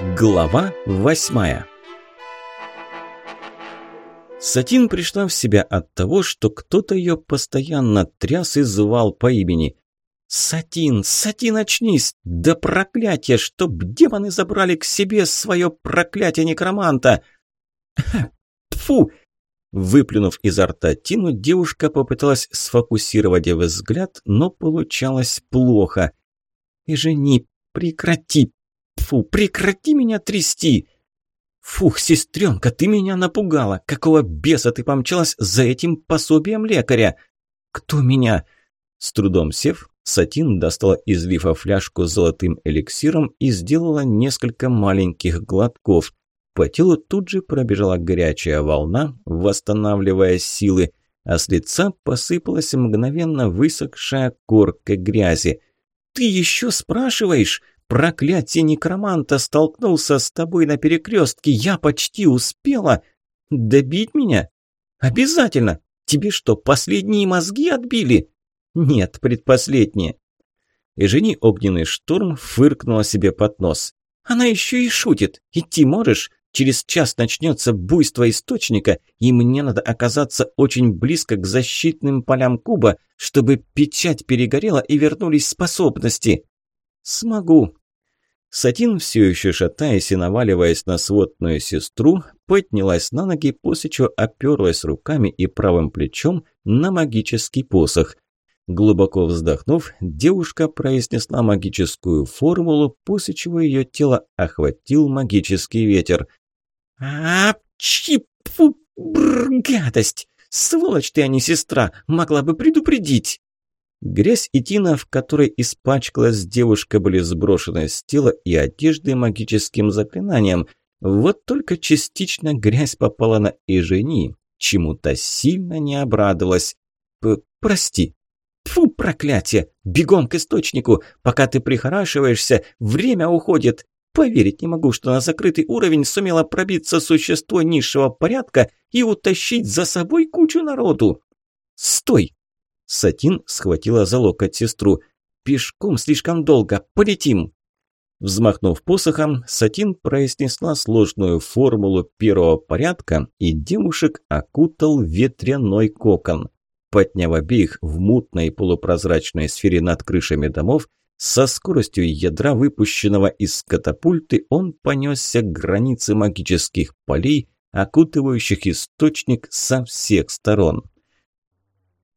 Глава восьмая Сатин пришла в себя от того, что кто-то ее постоянно тряс и звал по имени. «Сатин, Сатин, очнись! Да проклятие, чтоб демоны забрали к себе свое проклятие некроманта!» Фу! Выплюнув изо рта Тину, девушка попыталась сфокусировать взгляд, но получалось плохо. «И жени, прекрати, Фу, прекрати меня трясти!» «Фух, сестренка, ты меня напугала! Какого беса ты помчалась за этим пособием лекаря?» «Кто меня?» С трудом сев, Сатин достала из лифа фляжку с золотым эликсиром и сделала несколько маленьких глотков. По телу тут же пробежала горячая волна, восстанавливая силы, а с лица посыпалась мгновенно высохшая корка грязи. «Ты еще спрашиваешь? Проклятие некроманта столкнулся с тобой на перекрестке. Я почти успела. Добить меня? Обязательно. Тебе что, последние мозги отбили? Нет, предпоследние. И жени огненный шторм фыркнула себе под нос. Она еще и шутит. Идти можешь? Через час начнется буйство источника, и мне надо оказаться очень близко к защитным полям куба, чтобы печать перегорела и вернулись способности. Смогу, Сатин, все еще шатаясь и наваливаясь на сводную сестру, поднялась на ноги, после чего оперлась руками и правым плечом на магический посох. Глубоко вздохнув, девушка произнесла магическую формулу, после чего ее тело охватил магический ветер. а бррр, гадость! Сволочь ты, а не сестра! Могла бы предупредить!» Грязь и тина, в которой испачкалась девушка, были сброшены с тела и одежды магическим заклинанием. Вот только частично грязь попала на Эжени, чему-то сильно не обрадовалась. П «Прости». Фу, проклятие! Бегом к источнику! Пока ты прихорашиваешься, время уходит. Поверить не могу, что на закрытый уровень сумело пробиться существо низшего порядка и утащить за собой кучу народу. Стой! Сатин схватила за локоть сестру. «Пешком слишком долго, полетим!» Взмахнув посохом, Сатин произнесла сложную формулу первого порядка, и девушек окутал ветряной кокон. Подняв обеих в мутной полупрозрачной сфере над крышами домов, со скоростью ядра, выпущенного из катапульты, он понесся к границе магических полей, окутывающих источник со всех сторон.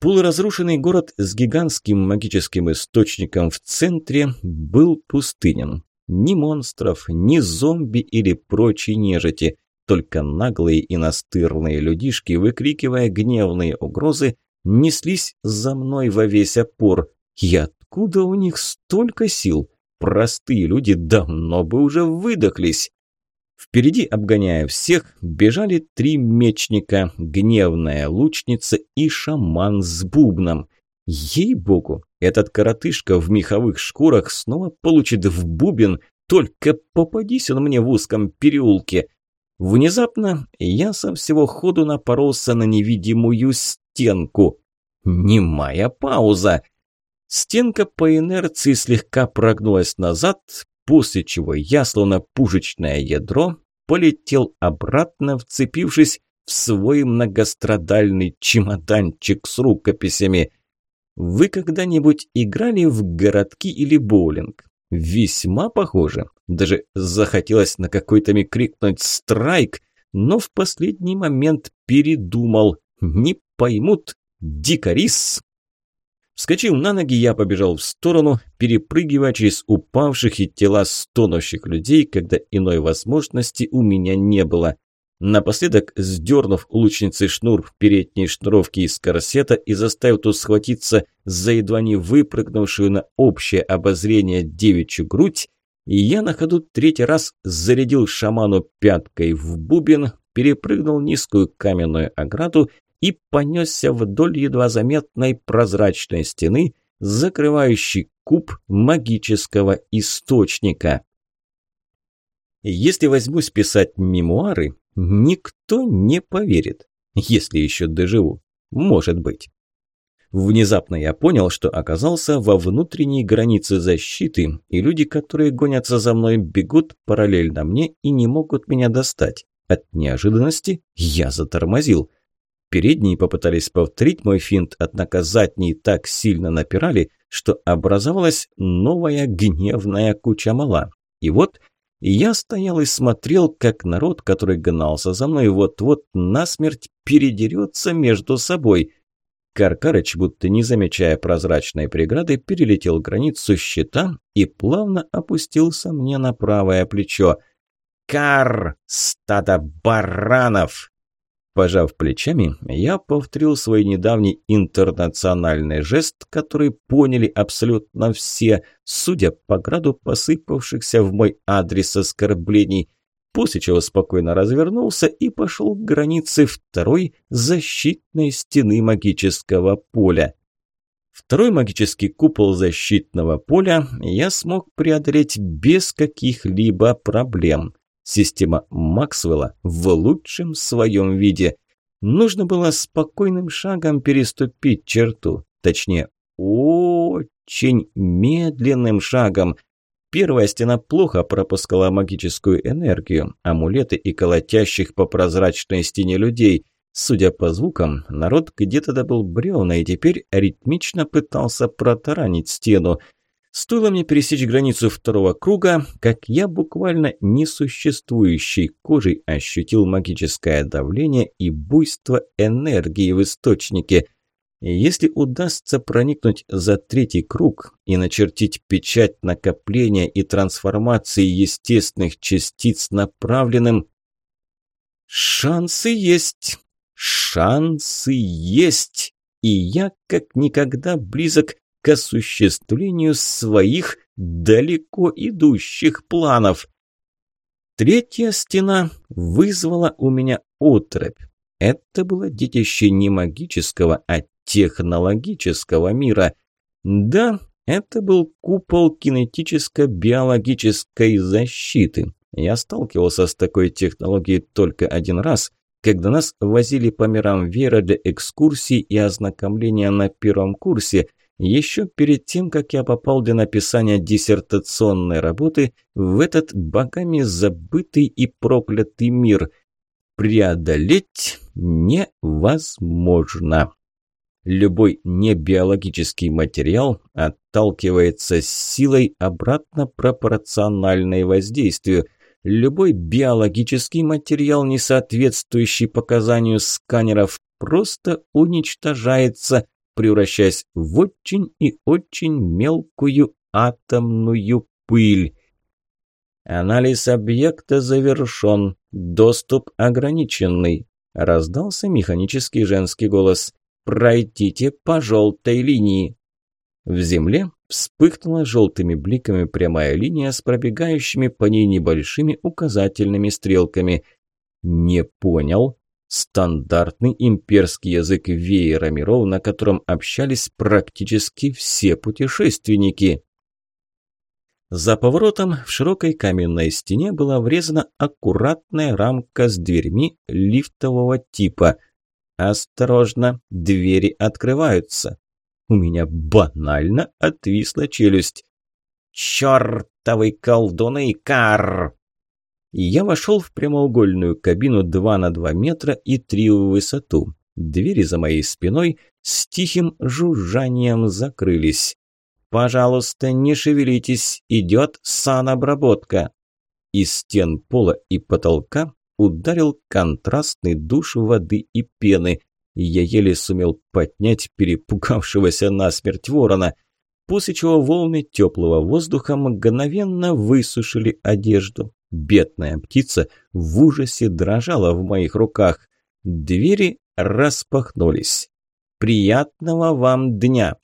Полуразрушенный город с гигантским магическим источником в центре был пустынен. Ни монстров, ни зомби или прочей нежити, только наглые и настырные людишки, выкрикивая гневные угрозы, неслись за мной во весь опор. И откуда у них столько сил? Простые люди давно бы уже выдохлись. Впереди, обгоняя всех, бежали три мечника, гневная лучница и шаман с бубном. Ей-богу, этот коротышка в меховых шкурах снова получит в бубен, только попадись он мне в узком переулке. Внезапно я со всего ходу напоролся на невидимую стенку. Немая пауза. Стенка по инерции слегка прогнулась назад, после чего я, словно пушечное ядро, полетел обратно, вцепившись в свой многострадальный чемоданчик с рукописями. Вы когда-нибудь играли в городки или боулинг? Весьма похоже. Даже захотелось на какой-то миг крикнуть «Страйк!», но в последний момент передумал. Не поймут. Дикарис Вскочив на ноги, я побежал в сторону, перепрыгивая через упавших и тела стонущих людей, когда иной возможности у меня не было. Напоследок, сдернув лучницы шнур в передней шнуровке из корсета и заставив ту схватиться за едва не выпрыгнувшую на общее обозрение девичью грудь, я на ходу третий раз зарядил шаману пяткой в бубен, перепрыгнул низкую каменную ограду и понесся вдоль едва заметной прозрачной стены, закрывающей куб магического источника. Если возьмусь писать мемуары, никто не поверит, если еще доживу. Может быть. Внезапно я понял, что оказался во внутренней границе защиты, и люди, которые гонятся за мной, бегут параллельно мне и не могут меня достать. От неожиданности я затормозил. Передние попытались повторить мой финт, однако задние так сильно напирали, что образовалась новая гневная куча мала. И вот я стоял и смотрел, как народ, который гнался за мной, вот-вот насмерть передерется между собой – Каркарыч, будто не замечая прозрачной преграды, перелетел границу щита и плавно опустился мне на правое плечо. «Кар! Стадо баранов!» Пожав плечами, я повторил свой недавний интернациональный жест, который поняли абсолютно все, судя по граду посыпавшихся в мой адрес оскорблений – после чего спокойно развернулся и пошел к границе второй защитной стены магического поля. Второй магический купол защитного поля я смог преодолеть без каких-либо проблем. Система Максвелла в лучшем своем виде. Нужно было спокойным шагом переступить черту, точнее, очень медленным шагом – Первая стена плохо пропускала магическую энергию, амулеты и колотящих по прозрачной стене людей. Судя по звукам, народ где-то добыл бревна и теперь ритмично пытался протаранить стену. Стоило мне пересечь границу второго круга, как я буквально несуществующей кожей ощутил магическое давление и буйство энергии в источнике. Если удастся проникнуть за третий круг и начертить печать накопления и трансформации естественных частиц направленным... Шансы есть! Шансы есть! И я как никогда близок к осуществлению своих далеко идущих планов. Третья стена вызвала у меня отрыбь. Это было детище не магического, а технологического мира. Да, это был купол кинетическо-биологической защиты. Я сталкивался с такой технологией только один раз, когда нас возили по мирам Вера для экскурсий и ознакомления на первом курсе, еще перед тем, как я попал для написания диссертационной работы в этот богами забытый и проклятый мир. Преодолеть невозможно. Любой небиологический материал отталкивается силой обратно пропорциональной воздействию. Любой биологический материал, не соответствующий показанию сканеров, просто уничтожается, превращаясь в очень и очень мелкую атомную пыль. Анализ объекта завершен. Доступ ограниченный. Раздался механический женский голос. «Пройдите по желтой линии». В земле вспыхнула желтыми бликами прямая линия с пробегающими по ней небольшими указательными стрелками. «Не понял». Стандартный имперский язык веера миров, на котором общались практически все путешественники. За поворотом в широкой каменной стене была врезана аккуратная рамка с дверьми лифтового типа – «Осторожно, двери открываются». У меня банально отвисла челюсть. «Чёртовы колдуны, кар!» Я вошел в прямоугольную кабину 2 на 2 метра и 3 в высоту. Двери за моей спиной с тихим жужжанием закрылись. «Пожалуйста, не шевелитесь, идет санобработка». Из стен пола и потолка ударил контрастный душ воды и пены. Я еле сумел поднять перепугавшегося насмерть ворона, после чего волны теплого воздуха мгновенно высушили одежду. Бедная птица в ужасе дрожала в моих руках. Двери распахнулись. «Приятного вам дня!»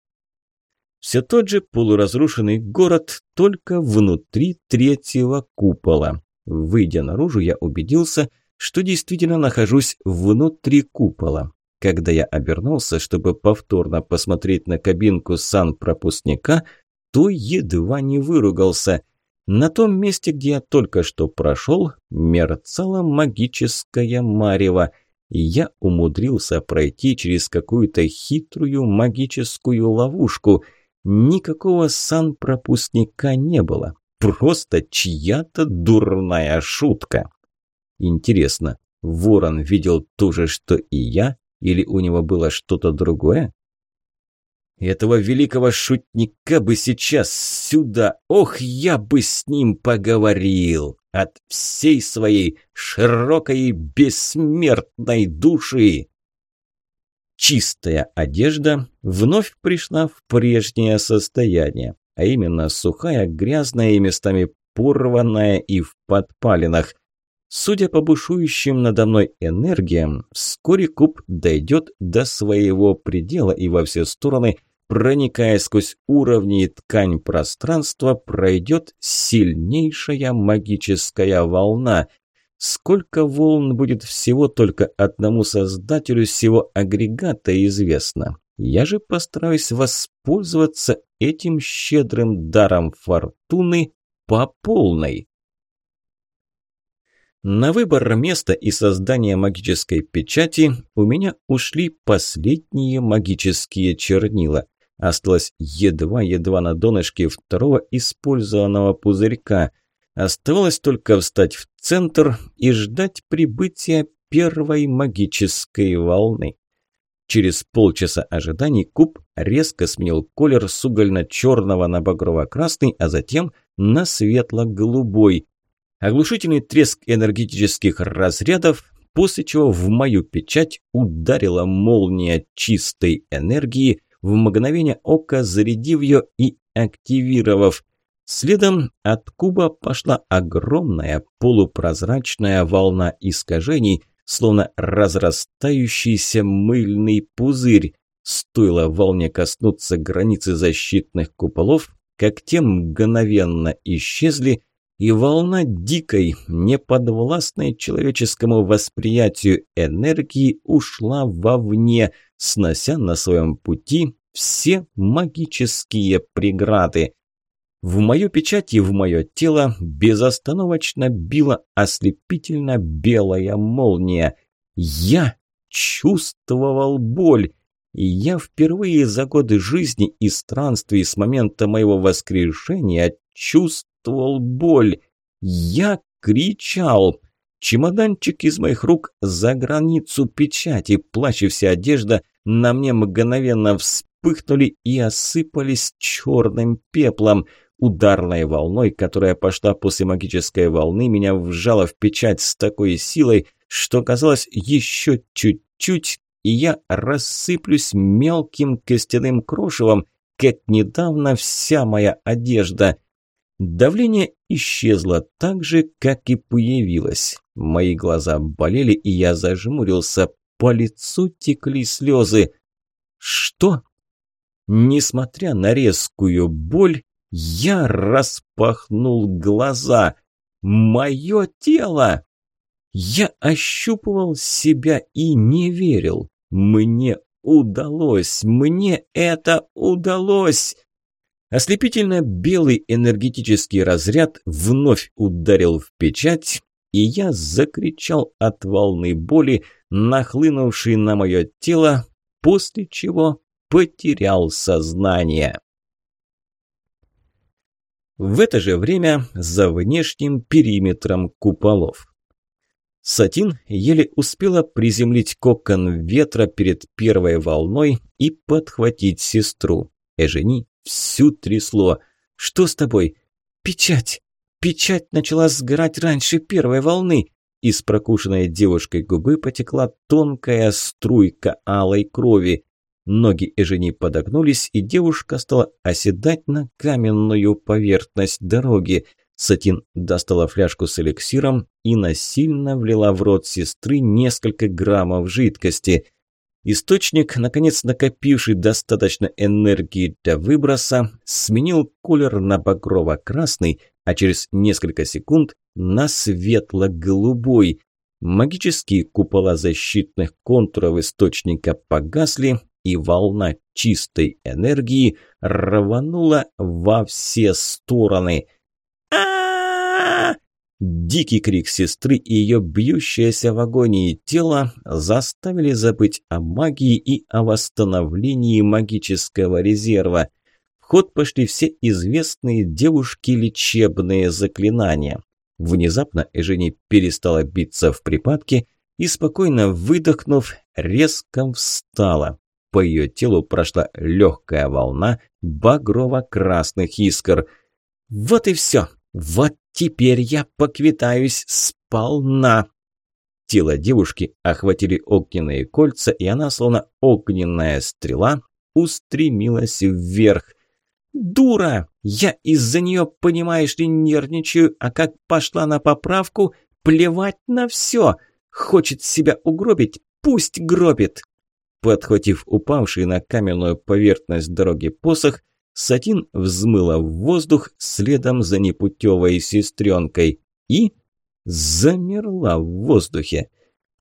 Все тот же полуразрушенный город, только внутри третьего купола. Выйдя наружу, я убедился, что действительно нахожусь внутри купола. Когда я обернулся, чтобы повторно посмотреть на кабинку сан-пропускника, то едва не выругался. На том месте, где я только что прошел, мерцала магическая марево. я умудрился пройти через какую-то хитрую магическую ловушку. Никакого сан-пропускника не было. Просто чья-то дурная шутка. Интересно, Ворон видел то же, что и я, или у него было что-то другое? Этого великого шутника бы сейчас сюда, ох, я бы с ним поговорил от всей своей широкой бессмертной души. Чистая одежда вновь пришла в прежнее состояние, а именно сухая, грязная и местами порванная и в подпалинах. Судя по бушующим надо мной энергиям, вскоре куб дойдет до своего предела и во все стороны – проникая сквозь уровни и ткань пространства, пройдет сильнейшая магическая волна. Сколько волн будет всего только одному создателю всего агрегата известно. Я же постараюсь воспользоваться этим щедрым даром фортуны по полной. На выбор места и создание магической печати у меня ушли последние магические чернила – Осталось едва-едва на донышке второго использованного пузырька. Оставалось только встать в центр и ждать прибытия первой магической волны. Через полчаса ожиданий куб резко сменил колер с угольно-черного на багрово-красный, а затем на светло-голубой. Оглушительный треск энергетических разрядов, после чего в мою печать ударила молния чистой энергии – в мгновение ока зарядив ее и активировав. Следом от куба пошла огромная полупрозрачная волна искажений, словно разрастающийся мыльный пузырь. Стоило волне коснуться границы защитных куполов, как те мгновенно исчезли, и волна дикой, неподвластной человеческому восприятию энергии ушла вовне, снося на своем пути все магические преграды. В мою печать и в мое тело безостановочно била ослепительно белая молния. Я чувствовал боль. И я впервые за годы жизни и странствий с момента моего воскрешения чувствовал, чувствовал боль. Я кричал. Чемоданчик из моих рук за границу печати, плащ и вся одежда на мне мгновенно вспыхнули и осыпались черным пеплом. Ударной волной, которая пошла после магической волны, меня вжала в печать с такой силой, что казалось еще чуть-чуть, и я рассыплюсь мелким костяным крошевом, как недавно вся моя одежда – Давление исчезло так же, как и появилось. Мои глаза болели, и я зажмурился. По лицу текли слезы. Что? Несмотря на резкую боль, я распахнул глаза. Мое тело! Я ощупывал себя и не верил. Мне удалось, мне это удалось! Ослепительно белый энергетический разряд вновь ударил в печать, и я закричал от волны боли, нахлынувшей на мое тело, после чего потерял сознание. В это же время за внешним периметром куполов. Сатин еле успела приземлить кокон ветра перед первой волной и подхватить сестру. Эжени Всю трясло. «Что с тобой?» «Печать! Печать начала сгорать раньше первой волны!» Из прокушенной девушкой губы потекла тонкая струйка алой крови. Ноги Эжени подогнулись, и девушка стала оседать на каменную поверхность дороги. Сатин достала фляжку с эликсиром и насильно влила в рот сестры несколько граммов жидкости – Источник, наконец накопивший достаточно энергии для выброса, сменил колер на багрово-красный, а через несколько секунд на светло-голубой. Магические купола защитных контуров источника погасли, и волна чистой энергии рванула во все стороны. Дикий крик сестры и ее бьющееся в агонии тело заставили забыть о магии и о восстановлении магического резерва. В ход пошли все известные девушки лечебные заклинания. Внезапно Эжени перестала биться в припадке и, спокойно выдохнув, резко встала. По ее телу прошла легкая волна багрово-красных искр. «Вот и все! Вот теперь я поквитаюсь сполна!» Тело девушки охватили огненные кольца, и она, словно огненная стрела, устремилась вверх. «Дура! Я из-за нее, понимаешь ли, нервничаю, а как пошла на поправку, плевать на все. Хочет себя угробить, пусть гробит!» Подхватив упавший на каменную поверхность дороги посох, Сатин взмыла в воздух следом за непутевой сестренкой и замерла в воздухе.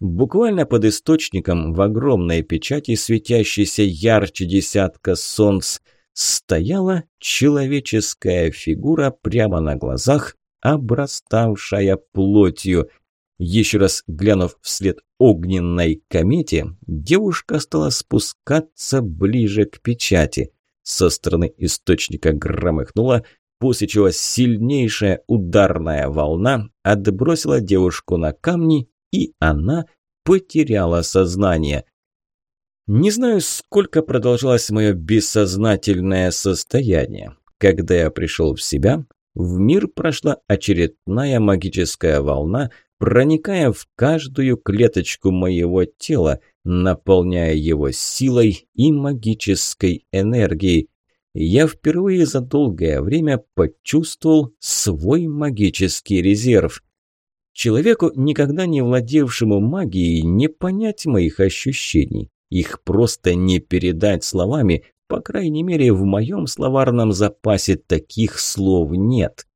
Буквально под источником в огромной печати, светящейся ярче десятка солнц, стояла человеческая фигура прямо на глазах, обраставшая плотью. Еще раз глянув вслед огненной комете, девушка стала спускаться ближе к печати. Со стороны источника громыхнула, после чего сильнейшая ударная волна отбросила девушку на камни, и она потеряла сознание. Не знаю, сколько продолжалось мое бессознательное состояние. Когда я пришел в себя, в мир прошла очередная магическая волна, проникая в каждую клеточку моего тела, наполняя его силой и магической энергией. Я впервые за долгое время почувствовал свой магический резерв. Человеку, никогда не владевшему магией, не понять моих ощущений. Их просто не передать словами, по крайней мере, в моем словарном запасе таких слов нет.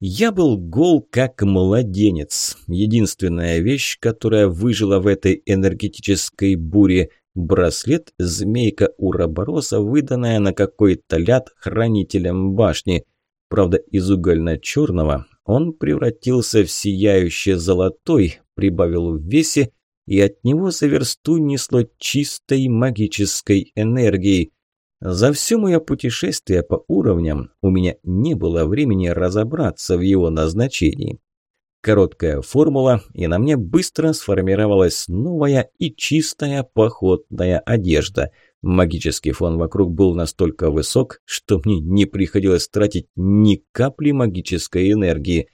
Я был гол как младенец. Единственная вещь, которая выжила в этой энергетической буре – браслет змейка Урабороса, выданная на какой-то ляд хранителем башни. Правда, из угольно-черного он превратился в сияющий золотой, прибавил в весе, и от него за версту несло чистой магической энергией. За все мое путешествие по уровням у меня не было времени разобраться в его назначении. Короткая формула, и на мне быстро сформировалась новая и чистая походная одежда. Магический фон вокруг был настолько высок, что мне не приходилось тратить ни капли магической энергии.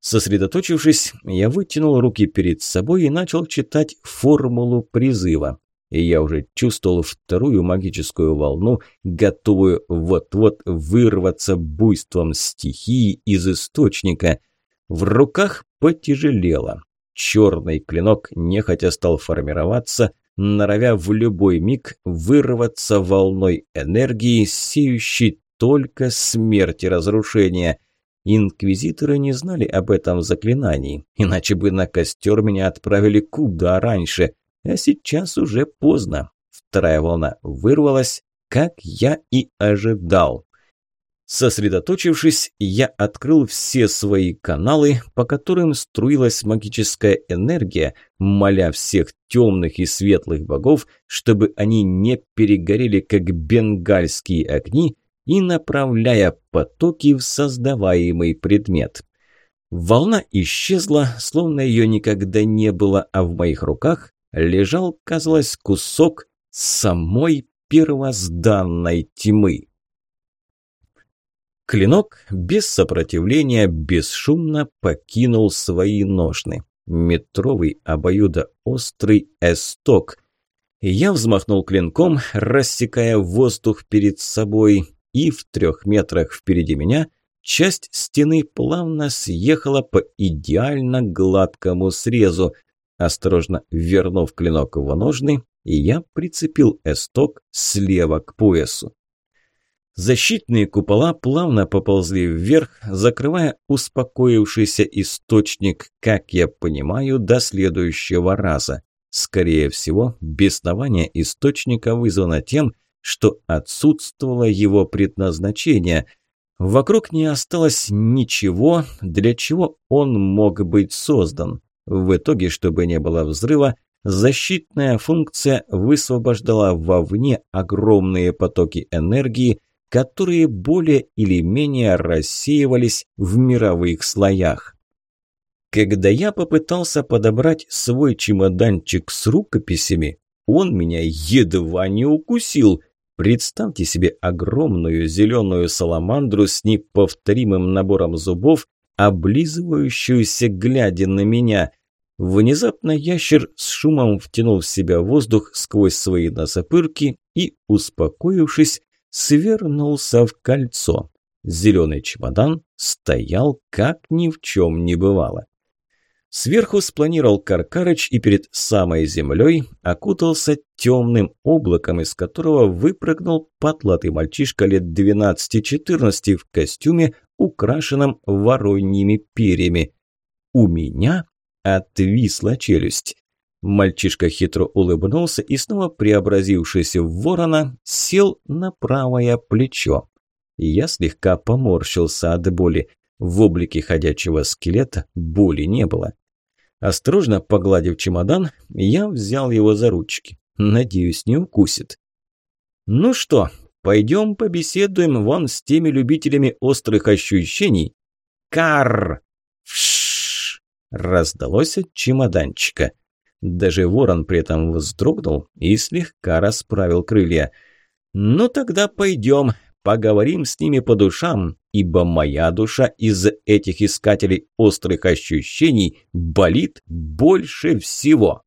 Сосредоточившись, я вытянул руки перед собой и начал читать формулу призыва и я уже чувствовал вторую магическую волну, готовую вот-вот вырваться буйством стихии из источника. В руках потяжелело. Черный клинок нехотя стал формироваться, норовя в любой миг вырваться волной энергии, сеющей только смерть и разрушение. Инквизиторы не знали об этом заклинании, иначе бы на костер меня отправили куда раньше. А сейчас уже поздно. Вторая волна вырвалась, как я и ожидал. Сосредоточившись, я открыл все свои каналы, по которым струилась магическая энергия, моля всех темных и светлых богов, чтобы они не перегорели, как бенгальские огни, и направляя потоки в создаваемый предмет. Волна исчезла, словно ее никогда не было, а в моих руках лежал, казалось, кусок самой первозданной тьмы. Клинок без сопротивления бесшумно покинул свои ножны. Метровый обоюдоострый эсток. Я взмахнул клинком, рассекая воздух перед собой, и в трех метрах впереди меня часть стены плавно съехала по идеально гладкому срезу – Осторожно вернув клинок в ножны, я прицепил эсток слева к поясу. Защитные купола плавно поползли вверх, закрывая успокоившийся источник, как я понимаю, до следующего раза. Скорее всего, беснование источника вызвано тем, что отсутствовало его предназначение. Вокруг не осталось ничего, для чего он мог быть создан. В итоге, чтобы не было взрыва, защитная функция высвобождала вовне огромные потоки энергии, которые более или менее рассеивались в мировых слоях. Когда я попытался подобрать свой чемоданчик с рукописями, он меня едва не укусил. Представьте себе огромную зеленую саламандру с неповторимым набором зубов, облизывающуюся, глядя на меня. Внезапно ящер с шумом втянул в себя воздух сквозь свои носопырки и, успокоившись, свернулся в кольцо. Зеленый чемодан стоял, как ни в чем не бывало. Сверху спланировал Каркарыч и перед самой землей окутался темным облаком, из которого выпрыгнул потлатый мальчишка лет 12-14 в костюме, украшенном вороньими перьями. У меня отвисла челюсть. Мальчишка хитро улыбнулся и снова, преобразившись в ворона, сел на правое плечо. Я слегка поморщился от боли. В облике ходячего скелета боли не было. Осторожно погладив чемодан, я взял его за ручки. Надеюсь, не укусит. «Ну что, пойдем побеседуем вон с теми любителями острых ощущений?» «Карр!» Раздалось от чемоданчика. Даже ворон при этом вздрогнул и слегка расправил крылья. «Ну тогда пойдем, поговорим с ними по душам, ибо моя душа из этих искателей острых ощущений болит больше всего.